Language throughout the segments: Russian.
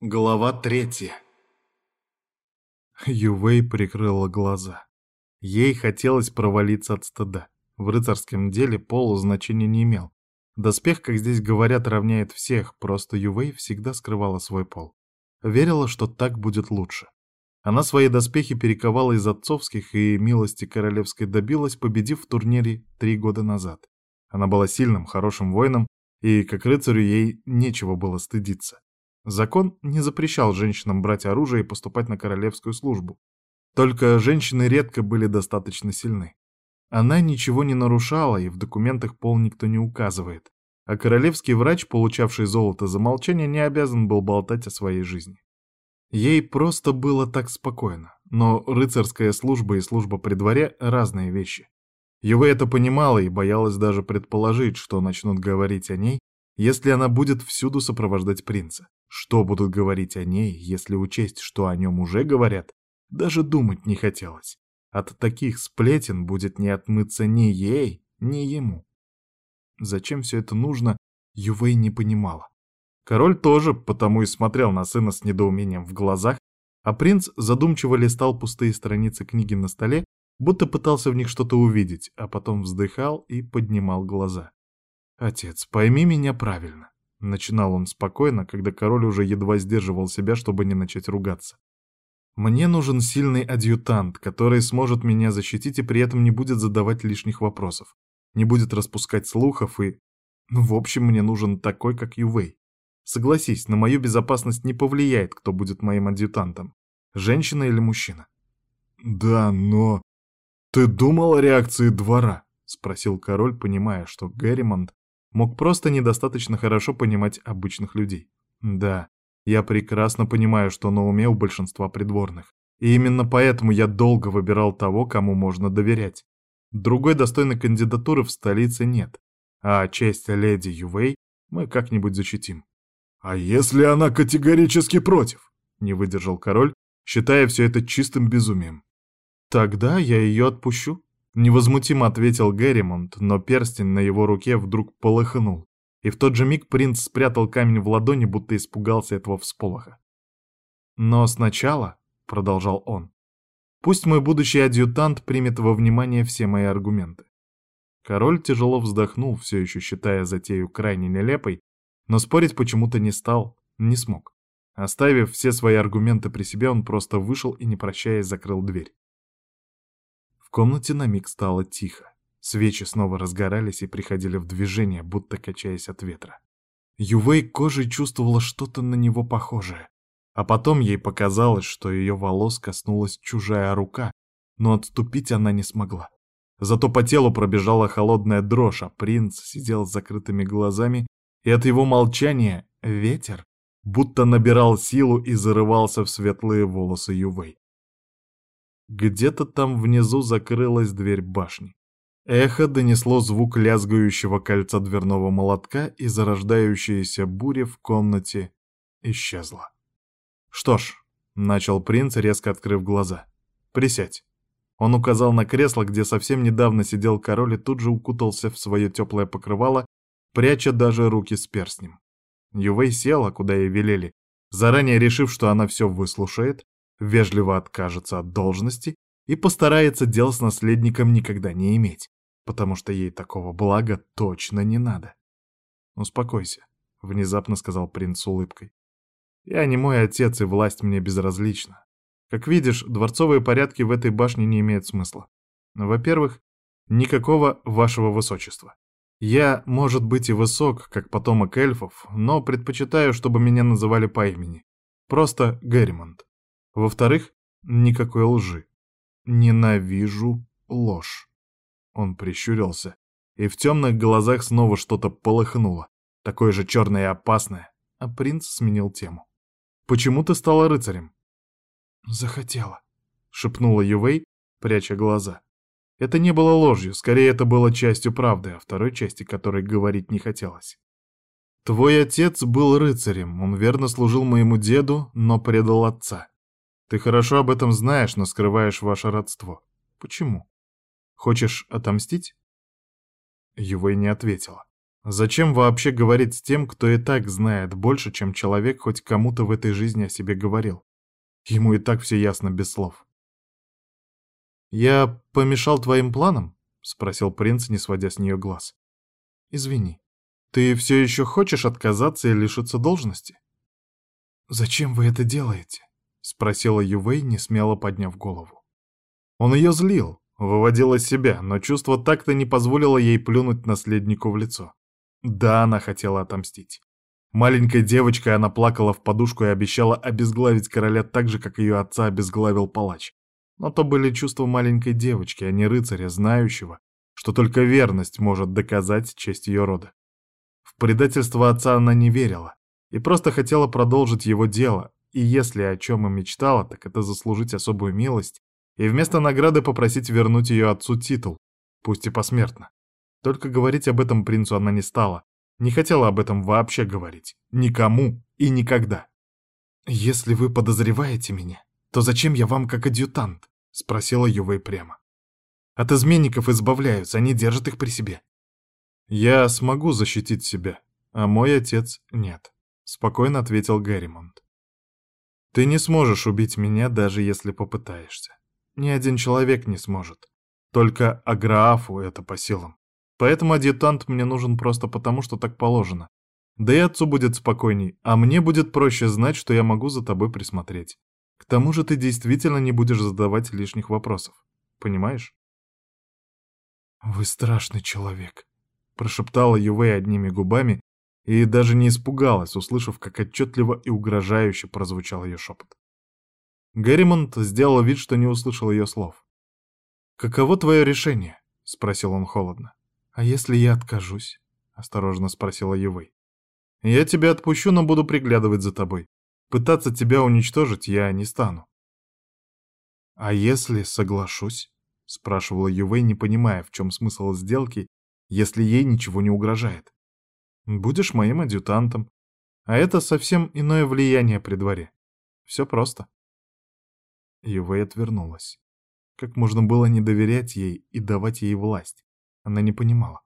Глава третья. Ювей прикрыла глаза. Ей хотелось провалиться от стыда. В рыцарском деле пол значения не имел. Доспех, как здесь говорят, равняет всех, просто Ювей всегда скрывала свой пол. Верила, что так будет лучше. Она свои доспехи перековала из отцовских и милости королевской добилась, победив в турнире три года назад. Она была сильным, хорошим воином, и как рыцарю ей нечего было стыдиться. Закон не запрещал женщинам брать оружие и поступать на королевскую службу. Только женщины редко были достаточно сильны. Она ничего не нарушала, и в документах пол никто не указывает. А королевский врач, получавший золото за молчание, не обязан был болтать о своей жизни. Ей просто было так спокойно, но рыцарская служба и служба при дворе — разные вещи. Юве это понимала и боялась даже предположить, что начнут говорить о ней, если она будет всюду сопровождать принца. Что будут говорить о ней, если учесть, что о нем уже говорят, даже думать не хотелось. От таких сплетен будет не отмыться ни ей, ни ему. Зачем все это нужно, Ювей не понимала. Король тоже потому и смотрел на сына с недоумением в глазах, а принц задумчиво листал пустые страницы книги на столе, будто пытался в них что-то увидеть, а потом вздыхал и поднимал глаза. «Отец, пойми меня правильно», — начинал он спокойно, когда король уже едва сдерживал себя, чтобы не начать ругаться. «Мне нужен сильный адъютант, который сможет меня защитить и при этом не будет задавать лишних вопросов, не будет распускать слухов и... Ну, в общем, мне нужен такой, как Ювей. Согласись, на мою безопасность не повлияет, кто будет моим адъютантом, женщина или мужчина». «Да, но... Ты думал о реакции двора?» — спросил король, понимая, что Герримонт мог просто недостаточно хорошо понимать обычных людей. Да, я прекрасно понимаю, что на уме у большинства придворных. И именно поэтому я долго выбирал того, кому можно доверять. Другой достойной кандидатуры в столице нет. А честь леди Ювей мы как-нибудь защитим. «А если она категорически против?» — не выдержал король, считая все это чистым безумием. «Тогда я ее отпущу», Невозмутимо ответил Герримонт, но перстень на его руке вдруг полыхнул, и в тот же миг принц спрятал камень в ладони, будто испугался этого всполоха. «Но сначала», — продолжал он, — «пусть мой будущий адъютант примет во внимание все мои аргументы». Король тяжело вздохнул, все еще считая затею крайне нелепой, но спорить почему-то не стал, не смог. Оставив все свои аргументы при себе, он просто вышел и, не прощаясь, закрыл дверь. В комнате на миг стало тихо. Свечи снова разгорались и приходили в движение, будто качаясь от ветра. Ювей кожей чувствовала что-то на него похожее. А потом ей показалось, что ее волос коснулась чужая рука, но отступить она не смогла. Зато по телу пробежала холодная дрожь, а принц сидел с закрытыми глазами, и от его молчания ветер будто набирал силу и зарывался в светлые волосы Ювей. Где-то там внизу закрылась дверь башни. Эхо донесло звук лязгающего кольца дверного молотка, и зарождающаяся буря в комнате исчезла. «Что ж», — начал принц, резко открыв глаза, — «присядь». Он указал на кресло, где совсем недавно сидел король и тут же укутался в свое теплое покрывало, пряча даже руки с перстнем. Ювей села, куда ей велели, заранее решив, что она все выслушает, вежливо откажется от должности и постарается дел с наследником никогда не иметь, потому что ей такого блага точно не надо. «Успокойся», — внезапно сказал принц с улыбкой. «Я не мой отец, и власть мне безразлична. Как видишь, дворцовые порядки в этой башне не имеют смысла. Во-первых, никакого вашего высочества. Я, может быть, и высок, как потомок эльфов, но предпочитаю, чтобы меня называли по имени. Просто Герримонт. Во-вторых, никакой лжи. Ненавижу ложь. Он прищурился, и в темных глазах снова что-то полыхнуло, такое же черное и опасное, а принц сменил тему. «Почему ты стала рыцарем?» «Захотела», — шепнула Ювей, пряча глаза. Это не было ложью, скорее это было частью правды, а второй части которой говорить не хотелось. «Твой отец был рыцарем, он верно служил моему деду, но предал отца. Ты хорошо об этом знаешь, но скрываешь ваше родство. Почему? Хочешь отомстить?» Ювей не ответила. Зачем вообще говорить с тем, кто и так знает больше, чем человек хоть кому-то в этой жизни о себе говорил? Ему и так все ясно без слов. «Я помешал твоим планам?» — спросил принц, не сводя с нее глаз. «Извини, ты все еще хочешь отказаться и лишиться должности?» «Зачем вы это делаете?» — спросила Ювей, не смело подняв голову. Он ее злил, выводил из себя, но чувство так-то не позволило ей плюнуть наследнику в лицо. Да, она хотела отомстить. Маленькой девочкой она плакала в подушку и обещала обезглавить короля так же, как ее отца обезглавил палач. Но то были чувства маленькой девочки, а не рыцаря, знающего, что только верность может доказать честь ее рода. В предательство отца она не верила и просто хотела продолжить его дело, и если о чем и мечтала, так это заслужить особую милость и вместо награды попросить вернуть ее отцу титул, пусть и посмертно. Только говорить об этом принцу она не стала, не хотела об этом вообще говорить, никому и никогда. «Если вы подозреваете меня, то зачем я вам как адъютант?» — спросила Ювей прямо. «От изменников избавляются, они держат их при себе». «Я смогу защитить себя, а мой отец нет», — спокойно ответил Гарримонт. «Ты не сможешь убить меня, даже если попытаешься. Ни один человек не сможет. Только Аграафу это по силам. Поэтому адъютант мне нужен просто потому, что так положено. Да и отцу будет спокойней, а мне будет проще знать, что я могу за тобой присмотреть. К тому же ты действительно не будешь задавать лишних вопросов. Понимаешь? «Вы страшный человек», — прошептала Ювей одними губами и даже не испугалась, услышав, как отчетливо и угрожающе прозвучал ее шепот. Герримонт сделал вид, что не услышал ее слов. «Каково твое решение?» — спросил он холодно. «А если я откажусь?» — осторожно спросила Ювей. «Я тебя отпущу, но буду приглядывать за тобой. Пытаться тебя уничтожить я не стану». «А если соглашусь?» — спрашивала Ювей, не понимая, в чем смысл сделки, если ей ничего не угрожает. «Будешь моим адъютантом, а это совсем иное влияние при дворе. Все просто». Ювей отвернулась. Как можно было не доверять ей и давать ей власть? Она не понимала.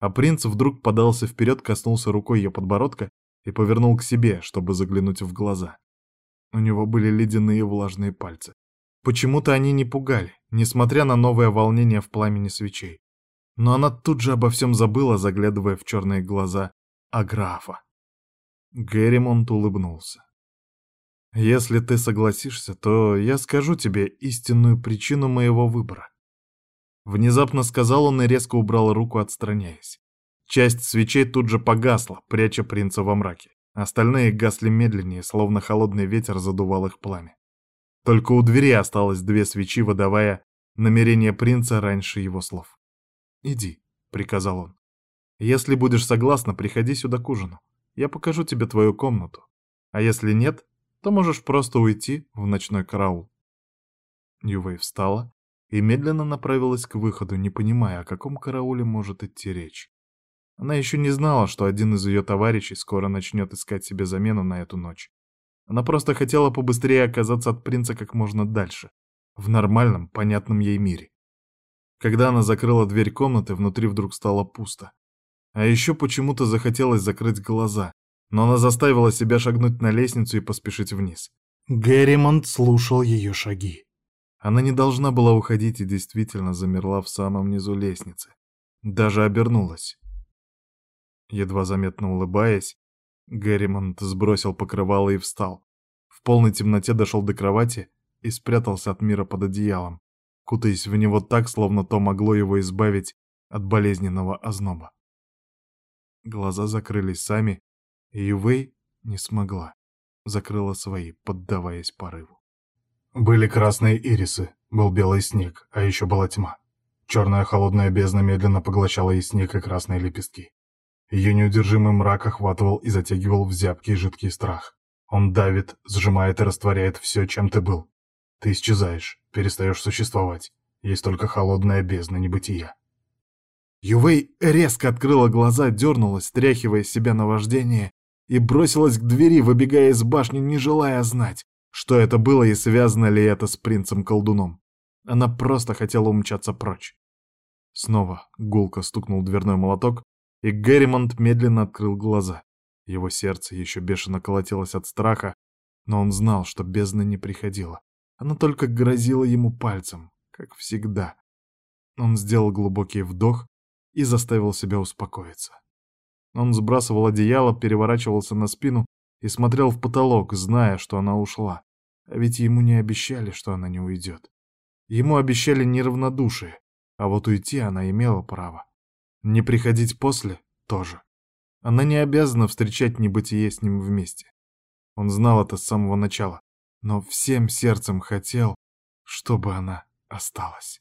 А принц вдруг подался вперед, коснулся рукой ее подбородка и повернул к себе, чтобы заглянуть в глаза. У него были ледяные влажные пальцы. Почему-то они не пугали, несмотря на новое волнение в пламени свечей. Но она тут же обо всем забыла, заглядывая в черные глаза Аграфа. Герримонт улыбнулся. «Если ты согласишься, то я скажу тебе истинную причину моего выбора». Внезапно сказал он и резко убрал руку, отстраняясь. Часть свечей тут же погасла, пряча принца во мраке. Остальные гасли медленнее, словно холодный ветер задувал их пламя. Только у двери осталось две свечи, выдавая намерение принца раньше его слов. «Иди», — приказал он. «Если будешь согласна, приходи сюда к ужину. Я покажу тебе твою комнату. А если нет, то можешь просто уйти в ночной караул». Ювей встала и медленно направилась к выходу, не понимая, о каком карауле может идти речь. Она еще не знала, что один из ее товарищей скоро начнет искать себе замену на эту ночь. Она просто хотела побыстрее оказаться от принца как можно дальше, в нормальном, понятном ей мире. Когда она закрыла дверь комнаты, внутри вдруг стало пусто. А еще почему-то захотелось закрыть глаза, но она заставила себя шагнуть на лестницу и поспешить вниз. Герримонт слушал ее шаги. Она не должна была уходить и действительно замерла в самом низу лестницы. Даже обернулась. Едва заметно улыбаясь, Герримонт сбросил покрывало и встал. В полной темноте дошел до кровати и спрятался от мира под одеялом, кутаясь в него так, словно то могло его избавить от болезненного озноба. Глаза закрылись сами, и Ювей не смогла. Закрыла свои, поддаваясь порыву. Были красные ирисы, был белый снег, а еще была тьма. Черная холодная бездна медленно поглощала и снег, и красные лепестки. Ее неудержимый мрак охватывал и затягивал в зябкий жидкий страх. Он давит, сжимает и растворяет все, чем ты был. Ты исчезаешь, перестаешь существовать. Есть только холодная бездна небытия. Ювей резко открыла глаза, дернулась, стряхивая себя наваждение, и бросилась к двери, выбегая из башни, не желая знать, что это было и связано ли это с принцем-колдуном. Она просто хотела умчаться прочь. Снова гулко стукнул дверной молоток, и Герримонт медленно открыл глаза. Его сердце еще бешено колотилось от страха, но он знал, что бездна не приходила. Она только грозила ему пальцем, как всегда. Он сделал глубокий вдох и заставил себя успокоиться. Он сбрасывал одеяло, переворачивался на спину и смотрел в потолок, зная, что она ушла. А ведь ему не обещали, что она не уйдет. Ему обещали неравнодушие, а вот уйти она имела право. Не приходить после — тоже. Она не обязана встречать небытие с ним вместе. Он знал это с самого начала, но всем сердцем хотел, чтобы она осталась.